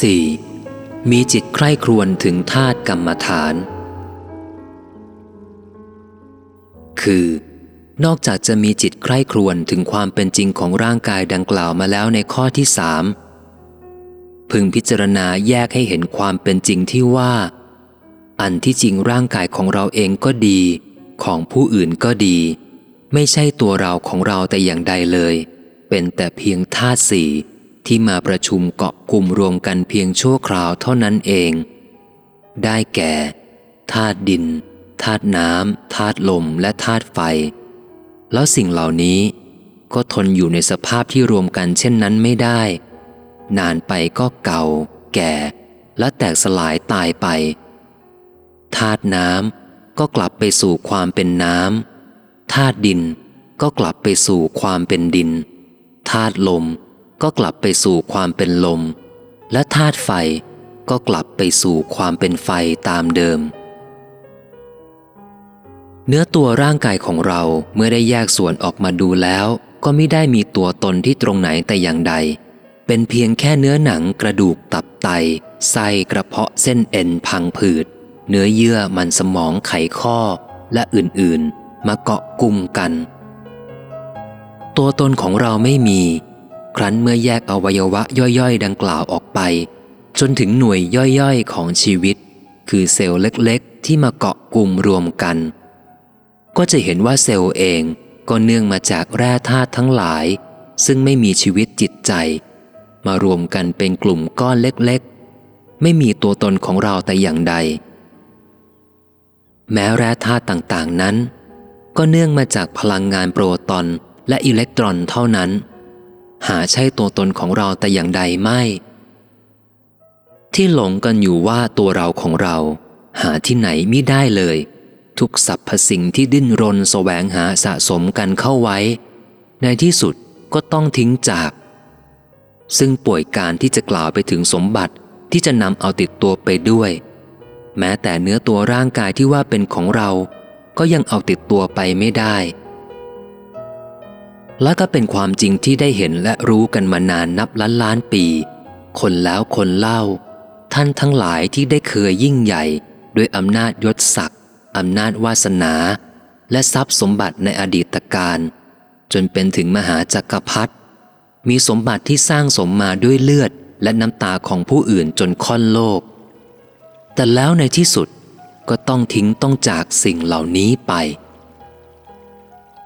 4. มีจิตใคร่ครวญถึงธาตุกรรมฐาน คือ นอกจากจะมีจิตใคร่ครวญถึงความเป็นจริงของร่างกายดังกล่าวมาแล้วในข้อที่สามพึงพิจารณาแยกให้เห็นความเป็นจริงที่ว่า อันที่จริงร่างกายของเราเองก็ดี ของผู้อื่นก็ดี ไม่ใช่ตัวเราของเราแต่อย่างใดเลย เป็นแต่เพียงธาตุสี่ที่มาประชุมเกาะกลุ่มรวมกันเพียงชั่วคราวเท่านั้นเอง ได้แก่ธาตุดินธาตุน้ำธาตุลมและธาตุไฟ แล้วสิ่งเหล่านี้ก็ทนอยู่ในสภาพที่รวมกันเช่นนั้นไม่ได้ นานไปก็เก่า แก่ และแตกสลายตายไปธาตุน้ำ ก็กลับไปสู่ความเป็นน้ำธาตุดิน ก็กลับไปสู่ความเป็นดินธาตุลม ก็กลับไปสู่ความเป็นลม และธาตุไฟก็กลับไปสู่ความเป็นไฟตามเดิม เนื้อตัวร่างกายของเราเมื่อได้แยกส่วนออกมาดูแล้ว ก็ไม่ได้มีตัวตนที่ตรงไหนแต่อย่างใด เป็นเพียงแค่เนื้อหนังกระดูกตับไตไส้กระเพาะเส้นเอ็นพังผืด เนื้อเยื่อมันสมองไขข้อและอื่นๆ มาเกาะกลุ่มกัน ตัวตนของเราไม่มี ครั้นเมื่อแยกอวัยวะย่อยๆ ดังกล่าวออกไป จนถึงหน่วยย่อยๆ ของชีวิต คือเซลล์เล็กๆ ที่มาเกาะกลุ่มรวมกัน ก็จะเห็นว่าเซลล์เองก็เนื่องมาจากแร่ธาตุทั้งหลาย ซึ่งไม่มีชีวิตจิตใจ มารวมกันเป็นกลุ่มก้อนเล็กๆ ไม่มีตัวตนของเราแต่อย่างใด แม้แร่ธาตุต่างๆนั้น ก็เนื่องมาจากพลังงานโปรตอนและอิเล็กตรอนเท่านั้น หาใช่ตัวตนของเราแต่อย่างใดไม่ ที่หลงกันอยู่ว่าตัวเราของเรา หาที่ไหนมิได้เลย ทุกสรรพสิ่งที่ดิ้นรนแสวงหาสะสมกันเข้าไว้ ในที่สุดก็ต้องทิ้งจาก ซึ่งป่วยการที่จะกล่าวไปถึงสมบัติที่จะนำเอาติดตัวไปด้วย แม้แต่เนื้อตัวร่างกายที่ว่าเป็นของเรา ก็ยังเอาติดตัวไปไม่ได้ และก็เป็นความจริงที่ได้เห็นและรู้กันมานานนับล้านล้านปี คนแล้วคนเล่า ท่านทั้งหลายที่ได้เคยยิ่งใหญ่ ด้วยอำนาจยศศักดิ์อำนาจวาสนา และทรัพย์สมบัติในอดีตการจนเป็นถึงมหาจักรพรรดิมีสมบัติที่สร้างสมมาด้วยเลือดและน้ำตาของผู้อื่นจนค่อนโลก แต่แล้วในที่สุดก็ต้องทิ้งต้องจากสิ่งเหล่านี้ไป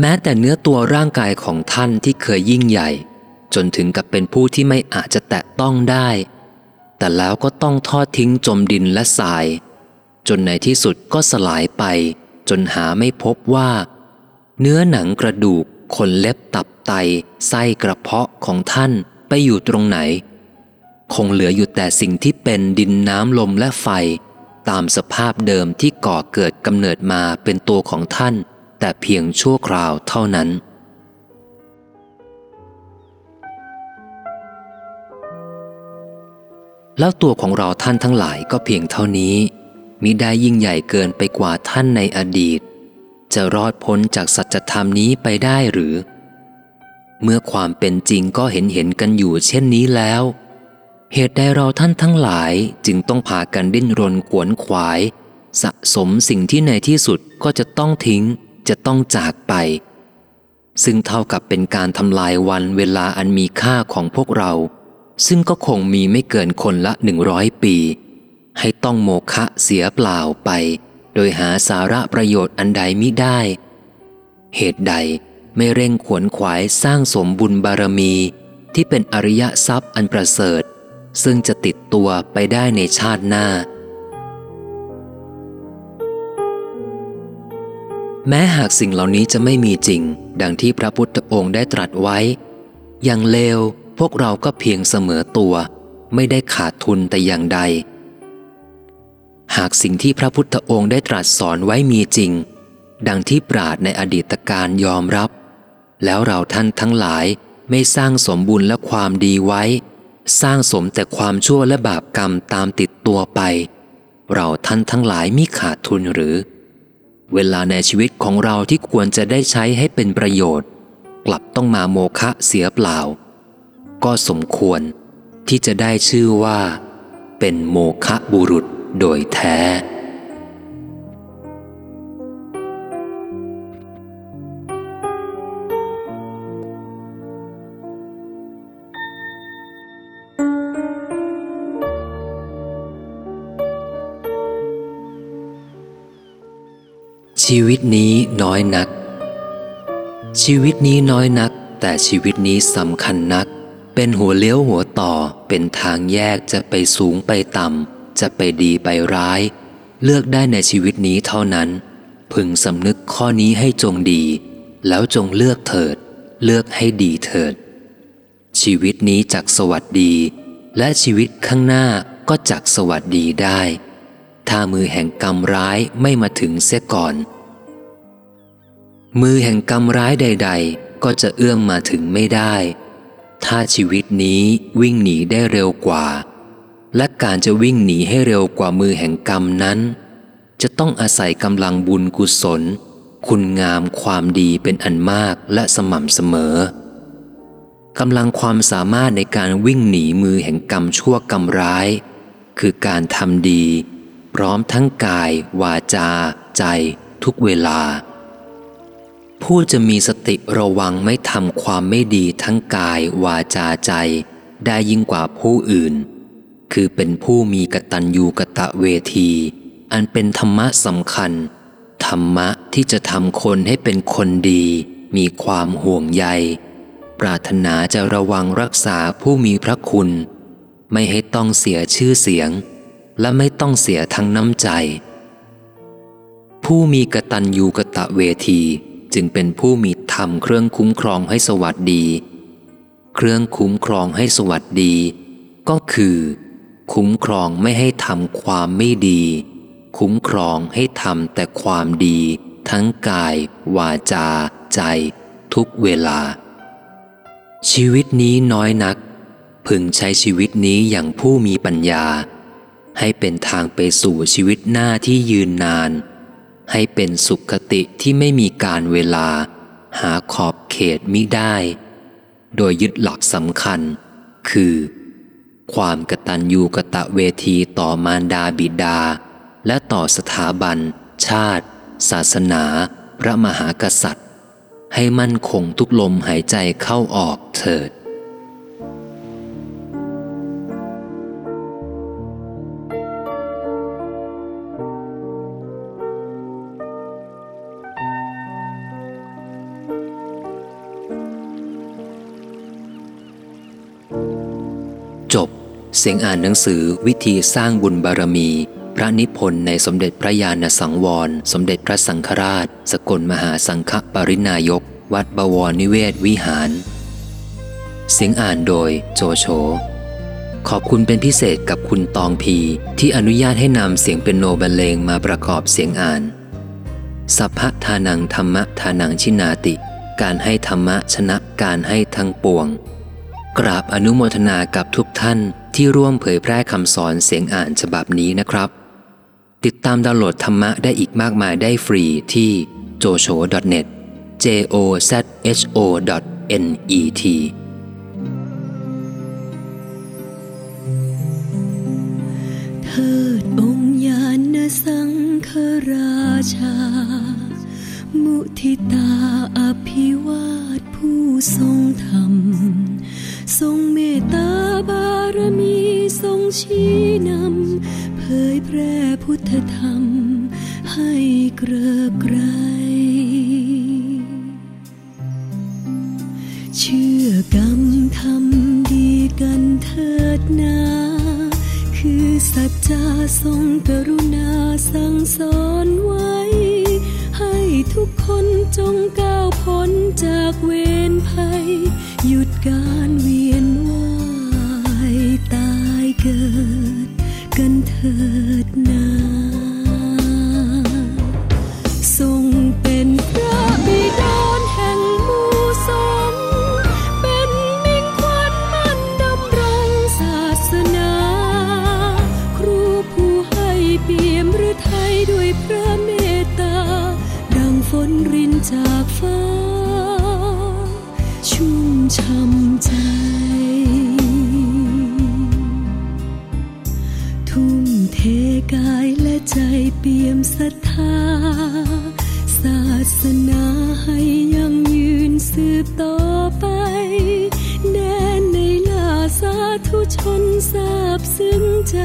แม้แต่เนื้อตัวร่างกายของท่านที่เคยยิ่งใหญ่ จนถึงกับเป็นผู้ที่ไม่อาจจะแตะต้องได้ แต่แล้วก็ต้องทอดทิ้งจมดินและทราย จนในที่สุดก็สลายไป จนหาไม่พบว่า เนื้อหนังกระดูกขนเล็บตับไต ไส้กระเพาะของท่านไปอยู่ตรงไหน คงเหลืออยู่แต่สิ่งที่เป็นดินน้ำลมและไฟ ตามสภาพเดิมที่ก่อเกิดกำเนิดมาเป็นตัวของท่าน แต่เพียงชั่วคราวเท่านั้น แล้วตัวของเราท่านทั้งหลายก็เพียงเท่านี้มิได้ยิ่งใหญ่เกินไปกว่าท่านในอดีต จะรอดพ้นจากสัจธรรมนี้ไปได้หรือ เมื่อความเป็นจริงก็เห็นเห็นกันอยู่เช่นนี้แล้ว เหตุใดเราท่านทั้งหลายจึงต้องพากันดิ้นรนขวนขวาย สะสมสิ่งที่ในที่สุดก็จะต้องทิ้ง จะต้องจากไป ซึ่งเท่ากับเป็นการทำลายวันเวลาอันมีค่าของพวกเรา ซึ่งก็คงมีไม่เกินคนละหนึ่งร้อยปี ให้ต้องโมฆะเสียเปล่าไป โดยหาสาระประโยชน์อันใดมิได้ เหตุใดไม่เร่งขวนขวายสร้างสมบุญบารมี ที่เป็นอริยทรัพย์อันประเสริฐ ซึ่งจะติดตัวไปได้ในชาติหน้า แม้หากสิ่งเหล่านี้จะไม่มีจริง ดังที่พระพุทธองค์ได้ตรัสไว้ อย่างเลวพวกเราก็เพียงเสมอตัว ไม่ได้ขาดทุนแต่อย่างใด หากสิ่งที่พระพุทธองค์ได้ตรัสสอนไว้มีจริง ดังที่ปราดในอดีตการยอมรับ แล้วเราท่านทั้งหลายไม่สร้างสมบุญและความดีไว้ สร้างสมแต่ความชั่วและบาปกรรมตามติดตัวไป เราท่านทั้งหลายมิขาดทุนหรือ เวลาในชีวิตของเราที่ควรจะได้ใช้ให้เป็นประโยชน์ กลับต้องมาโมฆะเสียเปล่า ก็สมควรที่จะได้ชื่อว่า เป็นโมฆะบุรุษโดยแท้ ชีวิตนี้น้อยนัก ชีวิตนี้น้อยนัก แต่ชีวิตนี้สำคัญนัก เป็นหัวเลี้ยวหัวต่อ เป็นทางแยกจะไปสูงไปต่ำ จะไปดีไปร้าย เลือกได้ในชีวิตนี้เท่านั้น พึงสำนึกข้อนี้ให้จงดี แล้วจงเลือกเถิด เลือกให้ดีเถิด ชีวิตนี้จักสวัสดี และชีวิตข้างหน้าก็จักสวัสดีได้ถ้ามือแห่งกรรมร้ายไม่มาถึงเสียก่อน มือแห่งกรรมร้ายใด ๆ ก็จะเอื้อมมาถึงไม่ได้ ถ้าชีวิตนี้วิ่งหนีได้เร็วกว่า และการจะวิ่งหนีให้เร็วกว่ามือแห่งกรรมนั้น จะต้องอาศัยกำลังบุญกุศล คุณงามความดีเป็นอันมากและสม่ำเสมอกำลังความสามารถในการวิ่งหนีมือแห่งกรรมชั่วกรรมร้าย คือการทำดี พร้อมทั้งกาย วาจา ใจ ทุกเวลา ผู้จะมีสติระวังไม่ทำความไม่ดีทั้งกายวาจาใจ ได้ยิ่งกว่าผู้อื่น คือเป็นผู้มีกตัญญูกะตะเวที อันเป็นธรรมะสำคัญ ธรรมะที่จะทำคนให้เป็นคนดี มีความห่วงใย ปรารถนาจะระวังรักษาผู้มีพระคุณ ไม่ให้ต้องเสียชื่อเสียง และไม่ต้องเสียทั้งน้ำใจ ผู้มีกตัญญูกะตะเวที จึงเป็นผู้มีธรรมเครื่องคุ้มครองให้สวัสดี เครื่องคุ้มครองให้สวัสดี ก็คือ คุ้มครองไม่ให้ทำความไม่ดี คุ้มครองให้ทำแต่ความดี ทั้งกาย วาจา ใจ ทุกเวลา ชีวิตนี้น้อยนัก พึงใช้ชีวิตนี้อย่างผู้มีปัญญา ให้เป็นทางไปสู่ชีวิตหน้าที่ยืนนาน ให้เป็นสุขติที่ไม่มีการเวลา หาขอบเขตมิได้ โดยยึดหลักสำคัญ คือ ความกตัญญูกะตะเวทีต่อมารดาบิดา และต่อสถาบัน ชาติ ศาสนา พระมหากษัตริย์ ให้มั่นคงทุกลมหายใจเข้าออกเถิด สียงอ่านหนังสือวิธีสร้างบุญบารมี พระนิพนธ์ในสมเด็จพระญาณสังวร สมเด็จพระสังฆราช สกลมหาสังฆปรินายก วัดบวรนิเวศวิหาร เสียงอ่านโดยโจโฉขอบคุณเป็นพิเศษกับคุณตองพี ที่อนุญาตให้นำเสียงเป็นโนบรรเลงมาประกอบเสียงอ่านสัพพะทานังธรรมะทานังชินาติ การให้ธรรมะชนะการให้ทั้งปวง กราบอนุโมทนากับทุกท่านที่ร่วมเผยแพร่คำสอนเสียงอ่านฉบับนี้นะครับ ติดตามดาวน์โหลดธรรมะได้อีกมากมายได้ฟรีที่ jocho.net j o z h o n e t เทิดองค์ญาณสังฆราชา มุทิตาอภิวาทผู้ทรงธรรม ทรงเมตตาบารมีทรงชี้นำเผยแพร่พุทธธรรม ให้เกริกไกรเชื่อกรรมทำดีกันเถิดนา คือสัจจาทรงกรุณาสั่งสอนไว้ ให้ทุกคนจงก้าวพ้นจากเวรภัย การเวียนว่ายตายเกิด กันเถิดนา ชุ่มช่ำใจ ทุ่มเทกายและใจเปี่ยมศรัทธา ศาสนาให้ยังยืนสืบต่อไปแน่ในลาสาธุชนทราบซึ้งใจ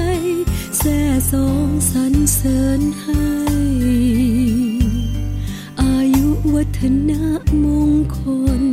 แส่สองสรรเสริญให้ อายุวัฒนะมงคล